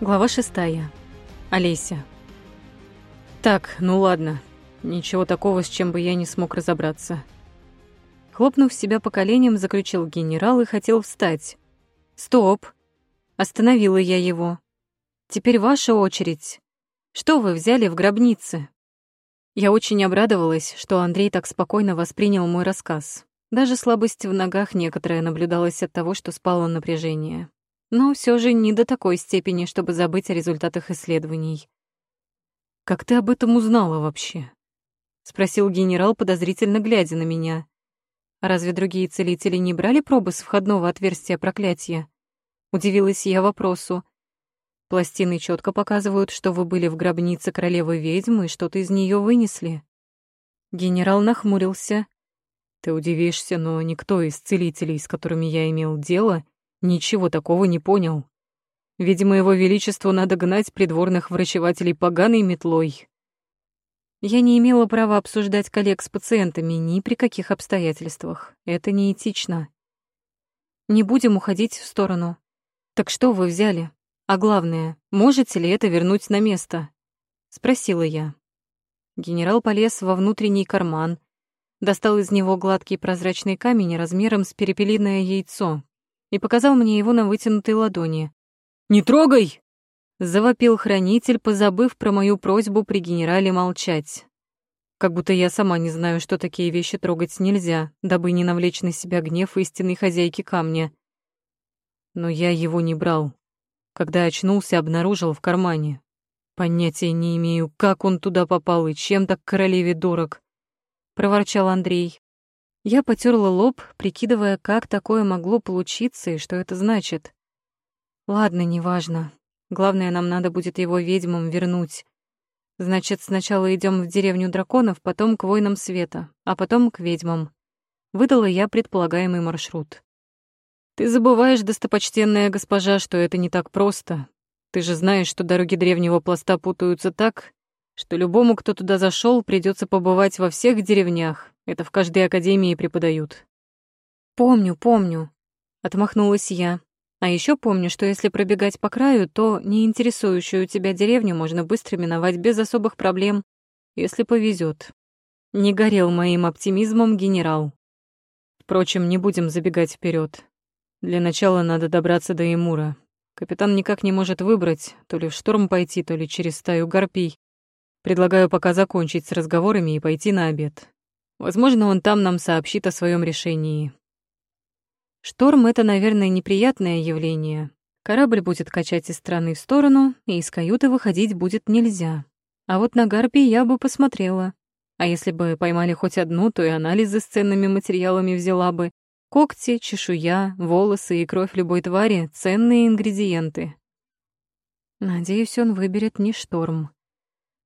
Глава шестая. Олеся. Так, ну ладно. Ничего такого, с чем бы я не смог разобраться. Хлопнув себя по коленям, заключил генерал и хотел встать. Стоп. Остановила я его. Теперь ваша очередь. Что вы взяли в гробнице? Я очень обрадовалась, что Андрей так спокойно воспринял мой рассказ. Даже слабость в ногах некоторая наблюдалась от того, что спало напряжение но все же не до такой степени, чтобы забыть о результатах исследований. «Как ты об этом узнала вообще?» — спросил генерал, подозрительно глядя на меня. «Разве другие целители не брали пробы с входного отверстия проклятия?» Удивилась я вопросу. «Пластины четко показывают, что вы были в гробнице королевы ведьмы и что-то из нее вынесли». Генерал нахмурился. «Ты удивишься, но никто из целителей, с которыми я имел дело, — Ничего такого не понял. Видимо, его величеству надо гнать придворных врачевателей поганой метлой. Я не имела права обсуждать коллег с пациентами ни при каких обстоятельствах. Это неэтично. Не будем уходить в сторону. Так что вы взяли? А главное, можете ли это вернуть на место? Спросила я. Генерал полез во внутренний карман, достал из него гладкий прозрачный камень размером с перепелиное яйцо, и показал мне его на вытянутой ладони. «Не трогай!» — завопил хранитель, позабыв про мою просьбу при генерале молчать. Как будто я сама не знаю, что такие вещи трогать нельзя, дабы не навлечь на себя гнев истинной хозяйки камня. Но я его не брал. Когда очнулся, обнаружил в кармане. Понятия не имею, как он туда попал и чем так королеве дорог. Проворчал Андрей. Я потерла лоб, прикидывая, как такое могло получиться и что это значит. Ладно, неважно. Главное, нам надо будет его ведьмам вернуть. Значит, сначала идем в деревню драконов, потом к воинам света, а потом к ведьмам. Выдала я предполагаемый маршрут. Ты забываешь, достопочтенная госпожа, что это не так просто. Ты же знаешь, что дороги древнего пласта путаются так, что любому, кто туда зашел, придется побывать во всех деревнях, это в каждой академии преподают. Помню, помню, отмахнулась я. А еще помню, что если пробегать по краю, то неинтересующую тебя деревню можно быстро миновать без особых проблем, если повезет. Не горел моим оптимизмом генерал. Впрочем, не будем забегать вперед. Для начала надо добраться до Эмура. Капитан никак не может выбрать, то ли в шторм пойти, то ли через стаю гарпий. Предлагаю пока закончить с разговорами и пойти на обед. Возможно, он там нам сообщит о своем решении. Шторм — это, наверное, неприятное явление. Корабль будет качать из стороны в сторону, и из каюты выходить будет нельзя. А вот на гарпии я бы посмотрела. А если бы поймали хоть одну, то и анализы с ценными материалами взяла бы. Когти, чешуя, волосы и кровь любой твари — ценные ингредиенты. Надеюсь, он выберет не шторм.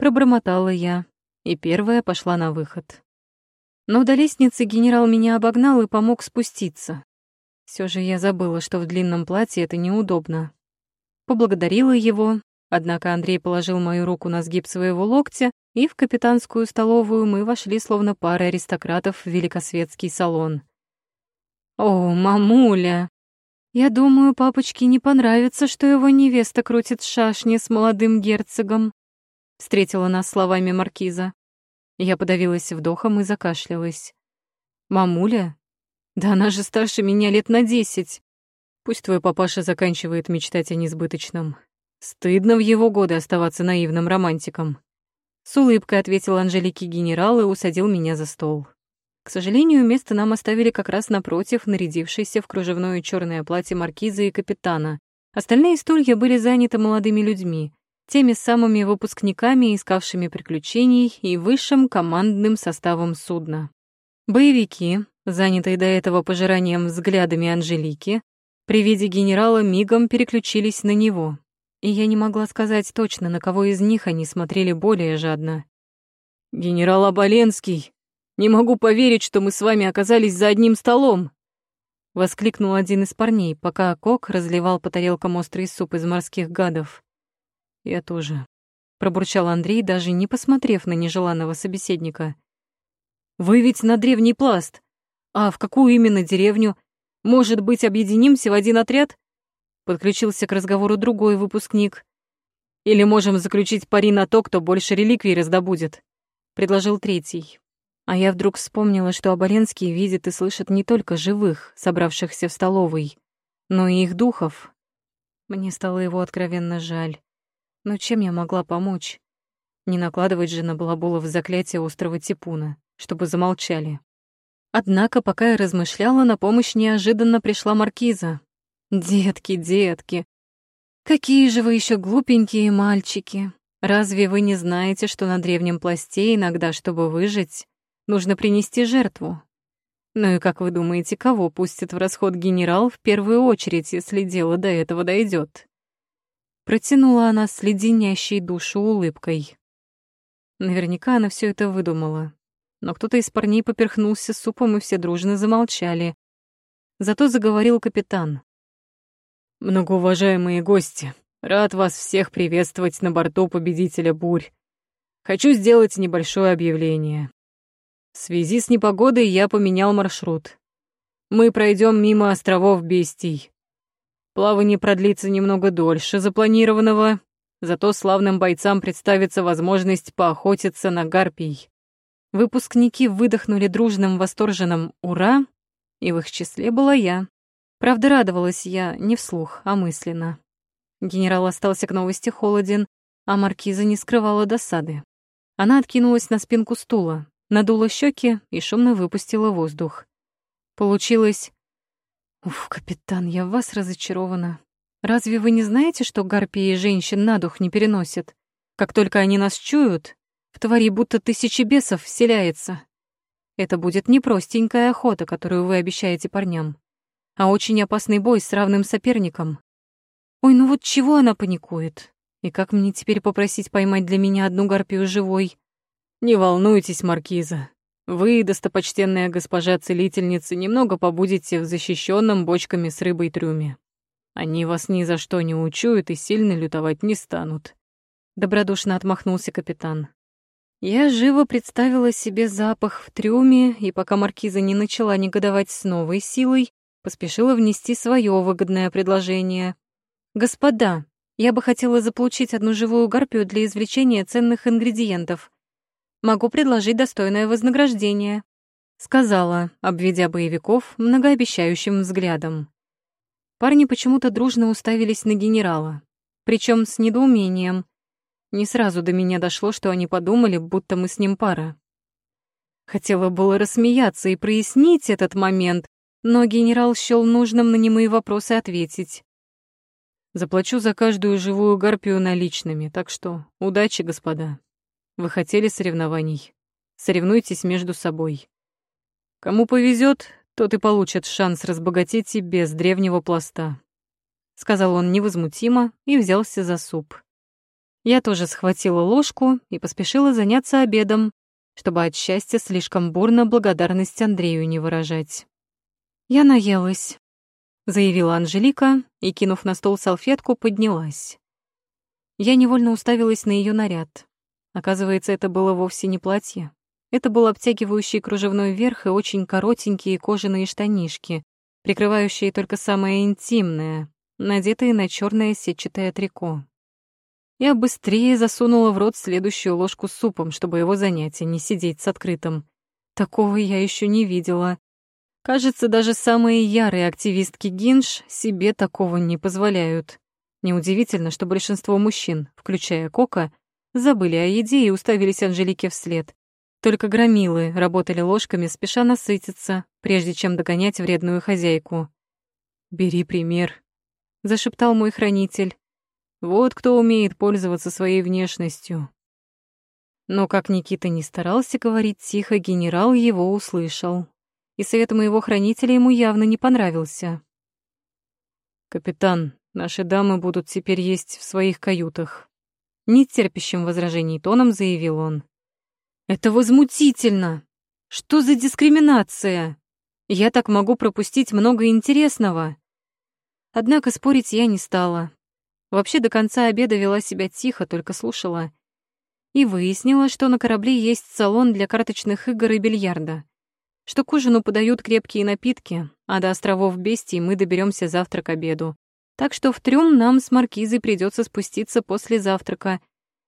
Пробормотала я, и первая пошла на выход. Но до лестницы генерал меня обогнал и помог спуститься. Все же я забыла, что в длинном платье это неудобно. Поблагодарила его, однако Андрей положил мою руку на сгиб своего локтя, и в капитанскую столовую мы вошли словно пара аристократов в великосветский салон. «О, мамуля! Я думаю, папочке не понравится, что его невеста крутит шашни с молодым герцогом», встретила нас словами маркиза. Я подавилась вдохом и закашлялась. «Мамуля? Да она же старше меня лет на десять. Пусть твой папаша заканчивает мечтать о несбыточном. Стыдно в его годы оставаться наивным романтиком». С улыбкой ответил Анжелике генерал и усадил меня за стол. К сожалению, место нам оставили как раз напротив нарядившейся в кружевное черное платье маркиза и капитана. Остальные стулья были заняты молодыми людьми, теми самыми выпускниками, искавшими приключений и высшим командным составом судна. Боевики, занятые до этого пожиранием взглядами Анжелики, при виде генерала мигом переключились на него, и я не могла сказать точно, на кого из них они смотрели более жадно. «Генерал Оболенский, не могу поверить, что мы с вами оказались за одним столом!» Воскликнул один из парней, пока Кок разливал по тарелкам острый суп из морских гадов. «Я тоже», — пробурчал Андрей, даже не посмотрев на нежеланного собеседника. «Вы ведь на древний пласт. А в какую именно деревню? Может быть, объединимся в один отряд?» Подключился к разговору другой выпускник. Или можем заключить пари на то, кто больше реликвий раздобудет», — предложил третий. А я вдруг вспомнила, что Оболенский видит и слышит не только живых, собравшихся в столовой, но и их духов. Мне стало его откровенно жаль. Но чем я могла помочь? Не накладывать же на Балаболов заклятие острого типуна, чтобы замолчали. Однако, пока я размышляла, на помощь неожиданно пришла маркиза. «Детки, детки, какие же вы еще глупенькие мальчики! Разве вы не знаете, что на древнем пласте иногда, чтобы выжить, нужно принести жертву? Ну и как вы думаете, кого пустит в расход генерал в первую очередь, если дело до этого дойдет? Протянула она с леденящей душу улыбкой. Наверняка она все это выдумала но кто-то из парней поперхнулся супом, и все дружно замолчали. Зато заговорил капитан. «Многоуважаемые гости, рад вас всех приветствовать на борту победителя бурь. Хочу сделать небольшое объявление. В связи с непогодой я поменял маршрут. Мы пройдем мимо островов Бестий. Плавание продлится немного дольше запланированного, зато славным бойцам представится возможность поохотиться на гарпий. Выпускники выдохнули дружным восторженным «Ура!», и в их числе была я. Правда, радовалась я не вслух, а мысленно. Генерал остался к новости холоден, а маркиза не скрывала досады. Она откинулась на спинку стула, надула щеки и шумно выпустила воздух. Получилось... Уф, капитан, я в вас разочарована. Разве вы не знаете, что гарпии женщин на дух не переносят? Как только они нас чуют, в твари будто тысячи бесов вселяется. Это будет не простенькая охота, которую вы обещаете парням, а очень опасный бой с равным соперником. Ой, ну вот чего она паникует? И как мне теперь попросить поймать для меня одну гарпию живой? Не волнуйтесь, маркиза. Вы, достопочтенная госпожа целительница, немного побудете в защищенном бочками с рыбой трюме. Они вас ни за что не учуют и сильно лютовать не станут. Добродушно отмахнулся капитан. Я живо представила себе запах в трюме, и пока маркиза не начала негодовать с новой силой, поспешила внести свое выгодное предложение. «Господа, я бы хотела заполучить одну живую гарпию для извлечения ценных ингредиентов. Могу предложить достойное вознаграждение», — сказала, обведя боевиков многообещающим взглядом. Парни почему-то дружно уставились на генерала, причем с недоумением, не сразу до меня дошло, что они подумали, будто мы с ним пара. Хотела было рассмеяться и прояснить этот момент, но генерал счёл нужным на немые вопросы ответить. «Заплачу за каждую живую гарпию наличными, так что удачи, господа. Вы хотели соревнований. Соревнуйтесь между собой. Кому повезет, тот и получит шанс разбогатеть и без древнего пласта», — сказал он невозмутимо и взялся за суп. Я тоже схватила ложку и поспешила заняться обедом, чтобы от счастья слишком бурно благодарность Андрею не выражать. «Я наелась», — заявила Анжелика и, кинув на стол салфетку, поднялась. Я невольно уставилась на ее наряд. Оказывается, это было вовсе не платье. Это был обтягивающий кружевной верх и очень коротенькие кожаные штанишки, прикрывающие только самое интимное, надетые на черное сетчатое трико. Я быстрее засунула в рот следующую ложку с супом, чтобы его занять, а не сидеть с открытым. Такого я еще не видела. Кажется, даже самые ярые активистки Гинш себе такого не позволяют. Неудивительно, что большинство мужчин, включая Кока, забыли о еде и уставились Анжелике вслед. Только громилы работали ложками, спеша насытиться, прежде чем догонять вредную хозяйку. «Бери пример», — зашептал мой хранитель. Вот кто умеет пользоваться своей внешностью. Но как Никита не старался говорить тихо, генерал его услышал. И совет моего хранителя ему явно не понравился. «Капитан, наши дамы будут теперь есть в своих каютах», — нетерпящим возражений тоном заявил он. «Это возмутительно! Что за дискриминация? Я так могу пропустить много интересного!» Однако спорить я не стала. Вообще до конца обеда вела себя тихо, только слушала. И выяснила, что на корабле есть салон для карточных игр и бильярда. Что к ужину подают крепкие напитки, а до островов Бестии мы доберемся завтра к обеду. Так что в трюм нам с маркизой придется спуститься после завтрака.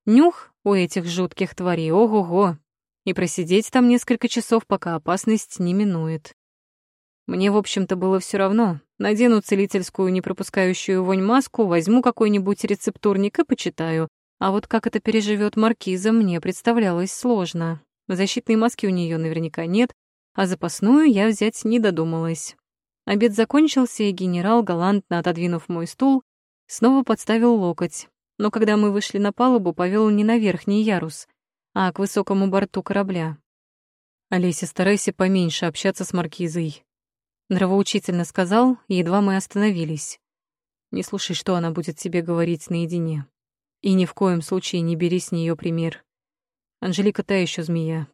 Нюх у этих жутких тварей, ого-го. И просидеть там несколько часов, пока опасность не минует. Мне, в общем-то, было все равно. Надену целительскую, не пропускающую вонь маску, возьму какой-нибудь рецептурник и почитаю. А вот как это переживет маркиза, мне представлялось сложно. Защитной маски у нее наверняка нет, а запасную я взять не додумалась. Обед закончился, и генерал, галантно отодвинув мой стул, снова подставил локоть. Но когда мы вышли на палубу, повел не на верхний ярус, а к высокому борту корабля. «Олеся, старайся поменьше общаться с маркизой», — нравоучительно сказал, едва мы остановились. «Не слушай, что она будет тебе говорить наедине. И ни в коем случае не бери с нее пример. Анжелика та еще змея.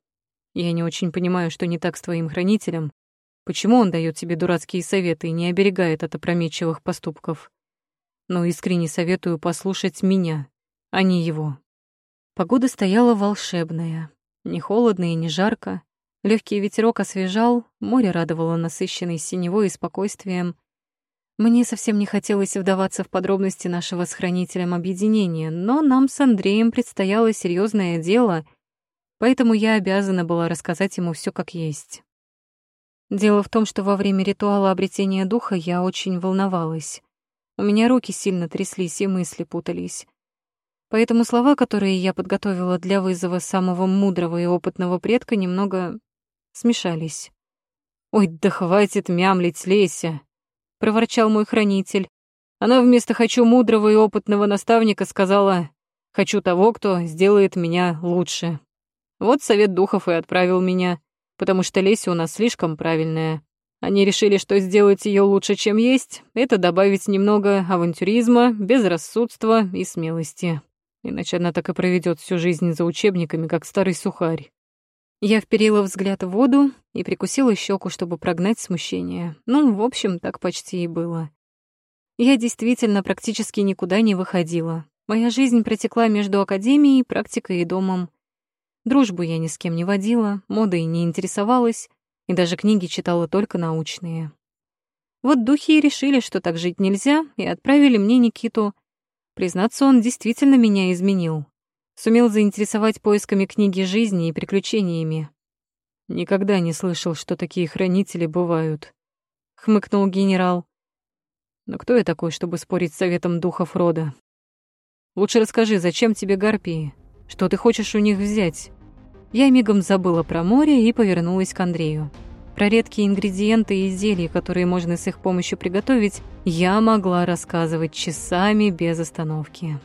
Я не очень понимаю, что не так с твоим хранителем. Почему он дает тебе дурацкие советы и не оберегает от опрометчивых поступков? Но искренне советую послушать меня, а не его. Погода стояла волшебная. Не холодно и не жарко. Легкий ветерок освежал, море радовало насыщенной синевой и спокойствием. Мне совсем не хотелось вдаваться в подробности нашего с хранителем объединения, но нам с Андреем предстояло серьезное дело — поэтому я обязана была рассказать ему все как есть. Дело в том, что во время ритуала обретения духа я очень волновалась. У меня руки сильно тряслись и мысли путались. Поэтому слова, которые я подготовила для вызова самого мудрого и опытного предка, немного смешались. «Ой, да хватит мямлить, Леся!» — проворчал мой хранитель. Она вместо «хочу мудрого и опытного наставника» сказала «хочу того, кто сделает меня лучше». Вот совет духов и отправил меня, потому что Леся у нас слишком правильная. Они решили, что сделать ее лучше, чем есть, это добавить немного авантюризма, безрассудства и смелости. Иначе она так и проведет всю жизнь за учебниками, как старый сухарь. Я вперила взгляд в воду и прикусила щеку, чтобы прогнать смущение. Ну, в общем, так почти и было. Я действительно практически никуда не выходила. Моя жизнь протекла между академией, практикой и домом. Дружбу я ни с кем не водила, модой не интересовалась и даже книги читала только научные. Вот духи и решили, что так жить нельзя, и отправили мне Никиту. Признаться, он действительно меня изменил. Сумел заинтересовать поисками книги жизни и приключениями. Никогда не слышал, что такие хранители бывают. Хмыкнул генерал. Но кто я такой, чтобы спорить с советом духов рода? Лучше расскажи, зачем тебе гарпии? Что ты хочешь у них взять? Я мигом забыла про море и повернулась к Андрею. Про редкие ингредиенты и зелья, которые можно с их помощью приготовить, я могла рассказывать часами без остановки.